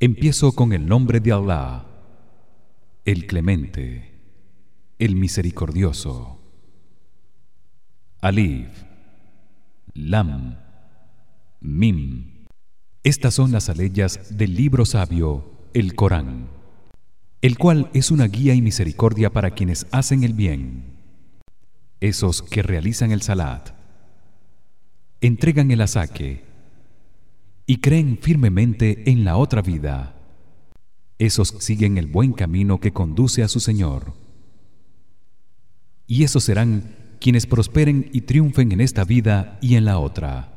Empiezo con el nombre de Allah, el Clemente, el Misericordioso. Alif, Lam, Mim. Estas son las aleyas del libro sabio, el Corán, el cual es una guía y misericordia para quienes hacen el bien. Esos que realizan el salat, entregan el asaque y creen firmemente en la otra vida. Esos siguen el buen camino que conduce a su Señor. Y esos serán quienes prosperen y triunfen en esta vida y en la otra.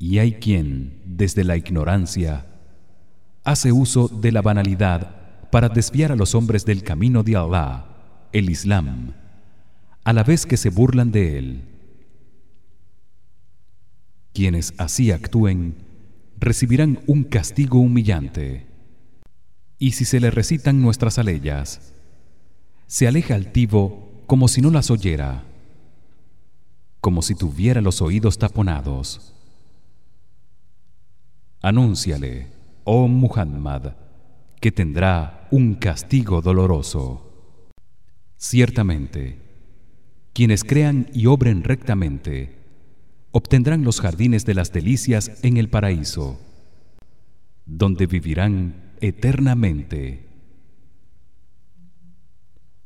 Y hay quien, desde la ignorancia, hace uso de la banalidad para desviar a los hombres del camino de Allah, el Islam, a la vez que se burlan de él. Quienes así actúen recibirán un castigo humillante. Y si se le recitan nuestras aleyas, se aleja altivo como si no las oyera, como si tuviera los oídos taponados. Anúnciale, oh Muhammad, que tendrá un castigo doloroso. Ciertamente, quienes crean y obren rectamente obtendrán los jardines de las delicias en el paraíso donde vivirán eternamente.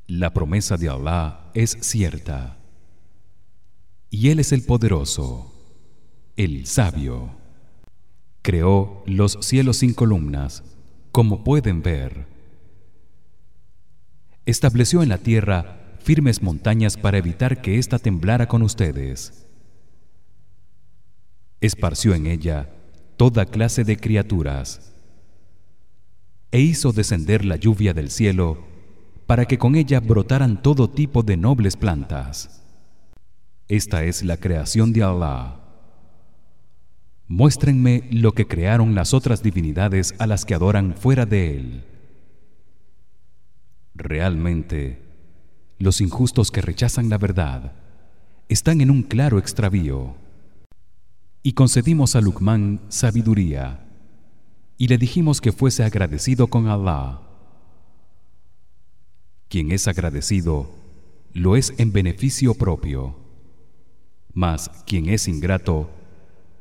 La promesa de Allah es cierta y él es el poderoso el sabio. Creó los cielos sin columnas como pueden ver. Estableció en la tierra firmes montañas para evitar que ésta temblara con ustedes esparció en ella toda clase de criaturas e hizo descender la lluvia del cielo para que con ella brotaran todo tipo de nobles plantas. Esta es la creación de Allah muéstrenme lo que crearon las otras divinidades a las que adoran fuera de él. Realmente los injustos que rechazan la verdad están en un claro extravío y concedimos a Luqman sabiduría. Y le dijimos que fuese agradecido con Allah quien es agradecido lo es en beneficio propio. Mas quien es ingrato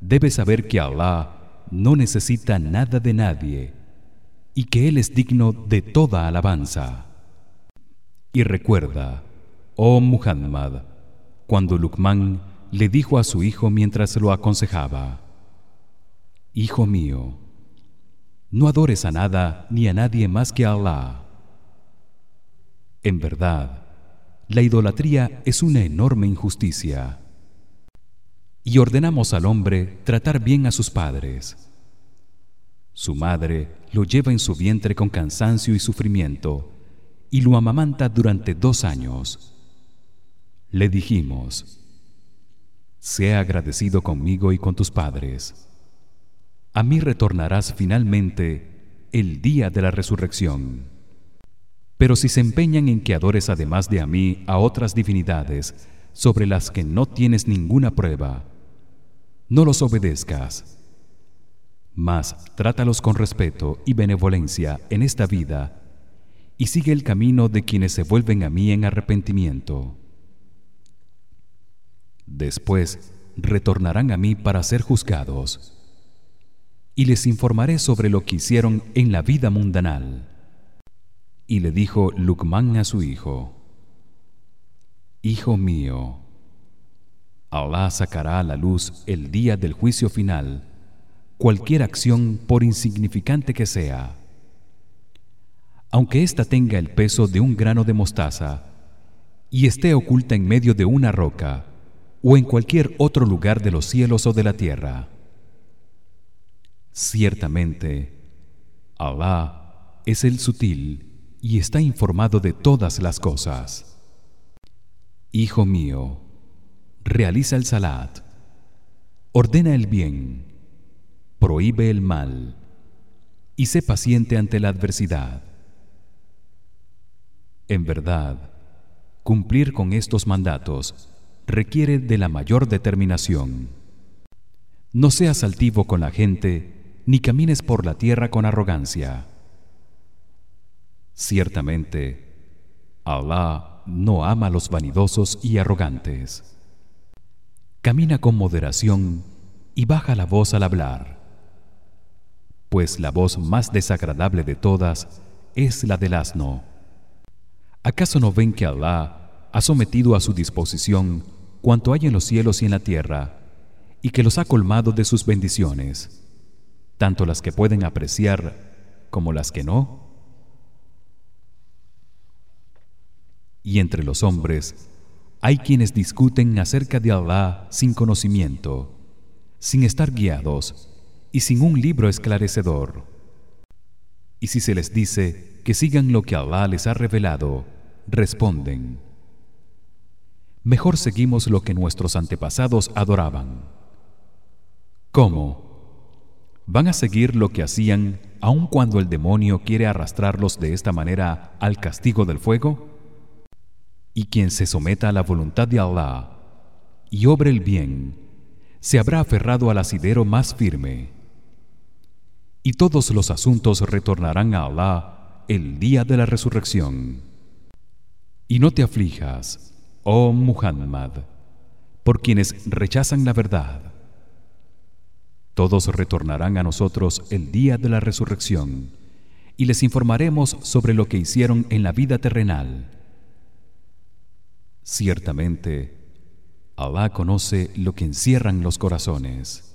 debe saber que Allah no necesita nada de nadie y que él es digno de toda alabanza. Y recuerda oh Muhammad cuando Luqman le dijo a su hijo mientras lo aconsejaba Hijo mío no adores a nada ni a nadie más que a Allah En verdad la idolatría es una enorme injusticia. Y ordenamos al hombre tratar bien a sus padres. Su madre lo lleva en su vientre con cansancio y sufrimiento y lo amamanta durante dos años. Le dijimos sea agradecido conmigo y con tus padres. A mí retornarás finalmente el día de la resurrección. Pero si se empeñan en que adores además de a mí a otras divinidades sobre las que no tienes ninguna prueba no los obedezcas. Mas trátalos con respeto y benevolencia en esta vida y sigue el camino de quienes se vuelven a mí en arrepentimiento Después retornarán a mí para ser juzgados y les informaré sobre lo que hicieron en la vida mundanal. Y le dijo Luqman a su hijo: Hijo mío, Allah sacará a la luz el día del juicio final cualquier acción por insignificante que sea. Aunque ésta tenga el peso de un grano de mostaza y esté oculta en medio de una roca, o en cualquier otro lugar de los cielos o de la tierra. Ciertamente, Allah es el sutil y está informado de todas las cosas. Hijo mío, realiza el salat, ordena el bien, prohíbe el mal y sé paciente ante la adversidad. En verdad, cumplir con estos mandatos requiere de la mayor determinación. No seas altivo con la gente ni camines por la tierra con arrogancia. Ciertamente Allah no ama a los vanidosos y arrogantes. Camina con moderación y baja la voz al hablar. Pues la voz más desagradable de todas es la del asno. ¿Acaso no ven que Allah ha sometido a su disposición cuanto hay en los cielos y en la tierra y que los ha colmado de sus bendiciones tanto las que pueden apreciar como las que no. Y entre los hombres hay quienes discuten acerca de Allah sin conocimiento sin estar guiados y sin un libro esclarecedor. Y si se les dice que sigan lo que Allah les ha revelado responden mejor seguimos lo que nuestros antepasados adoraban. ¿Cómo? van a seguir lo que hacían aun cuando el demonio quiere arrastrarlos de esta manera al castigo del fuego y quien se someta a la voluntad de Allah y obre el bien se habrá aferrado al asidero más firme y todos los asuntos retornarán a Allah el día de la resurrección. Y no te aflijas oh Muhammad por quienes rechazan la verdad todos retornarán a nosotros el día de la resurrección y les informaremos sobre lo que hicieron en la vida terrenal. Ciertamente Allah conoce lo que encierran los corazones.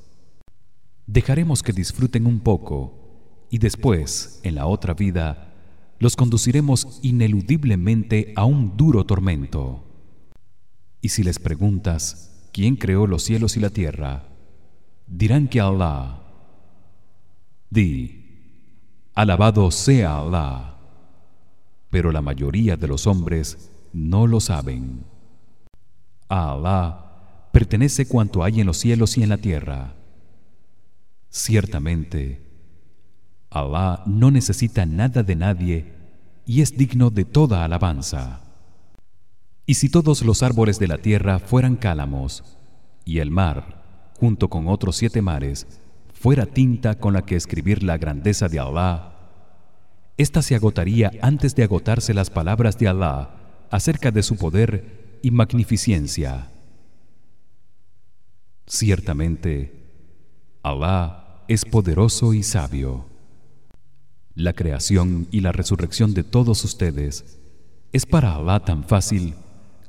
Dejaremos que disfruten un poco y después en la otra vida los conduciremos ineludiblemente a un duro tormento y si les preguntas quién creó los cielos y la tierra dirán que Allah di alabado sea Allah pero la mayoría de los hombres no lo saben. A Allah pertenece cuanto hay en los cielos y en la tierra. Ciertamente Allah no necesita nada de nadie y es digno de toda alabanza y si todos los árboles de la tierra fueran cálamos y el mar junto con otros siete mares fuera tinta con la que escribir la grandeza de Allah esta se agotaría antes de agotarse las palabras de Allah acerca de su poder y magnificencia. Ciertamente Allah es poderoso y sabio. La creación y la resurrección de todos ustedes es para Allah tan fácil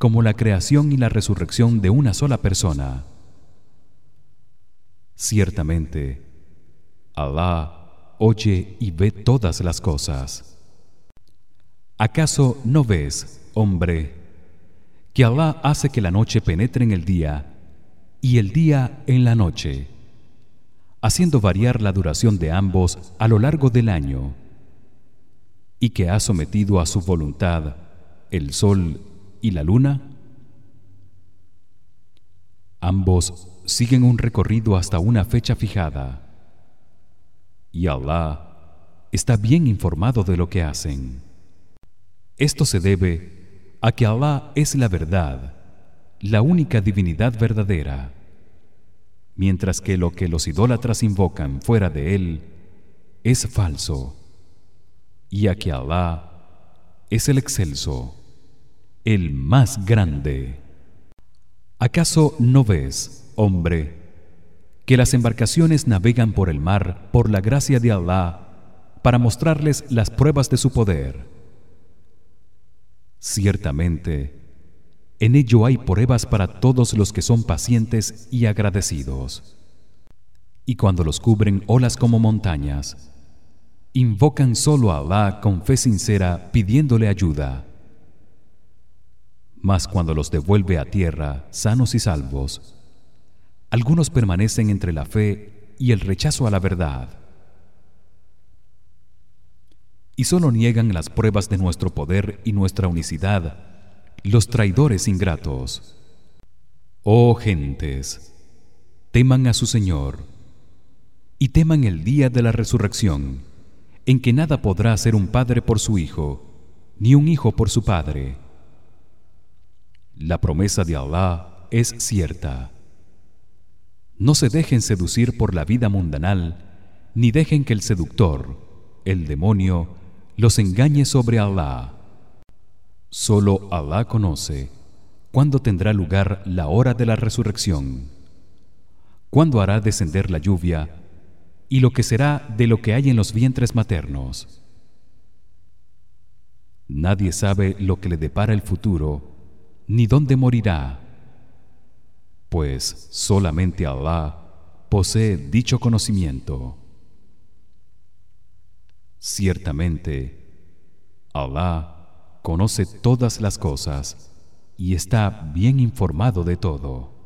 como la creación y la resurrección de una sola persona Ciertamente, Allah oye y ve todas las cosas. ¿Acaso no ves, hombre, que Allah hace que la noche penetre en el día y el día en la noche, haciendo variar la duración de ambos a lo largo del año, y que ha sometido a su voluntad el sol y la luna? Ambos siguen un recorrido hasta una fecha fijada. Y Allah está bien informado de lo que hacen. Esto se debe a que Allah es la verdad la única divinidad verdadera. Mientras que lo que los idólatras invocan fuera de él es falso y a que Allah es el excelso el más grande. ¿Acaso no ves hombre que las embarcaciones navegan por el mar por la gracia de Allah para mostrarles las pruebas de su poder ciertamente en ello hay pruebas para todos los que son pacientes y agradecidos. Y cuando los cubren olas como montañas invocan solo a Allah con fe sincera pidiéndole ayuda mas cuando los devuelve a tierra sanos y salvos algunos permanecen entre la fe y el rechazo a la verdad. Y solo niegan las pruebas de nuestro poder y nuestra unicidad los traidores ingratos. Oh gentes teman a su señor y teman el día de la resurrección en que nada podrá ser un padre por su hijo ni un hijo por su padre la promesa de Allah es cierta. No se dejen seducir por la vida mundanal ni dejen que el seductor el demonio los engañe sobre Allah solo Allah conoce cuándo tendrá lugar la hora de la resurrección cuándo hará descender la lluvia y lo que será de lo que hay en los vientres maternos. Nadie sabe lo que le depara el futuro ni dónde morirá. Pues solamente Allah posee dicho conocimiento. Ciertamente Allah conoce todas las cosas y está bien informado de todo